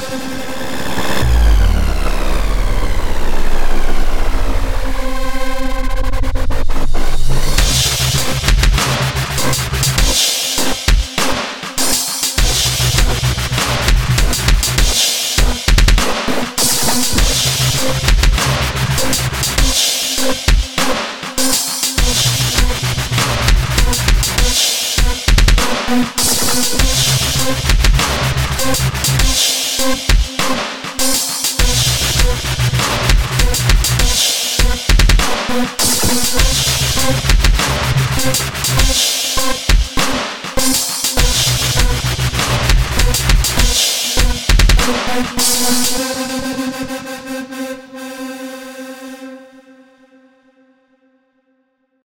We'll be right. Thank you.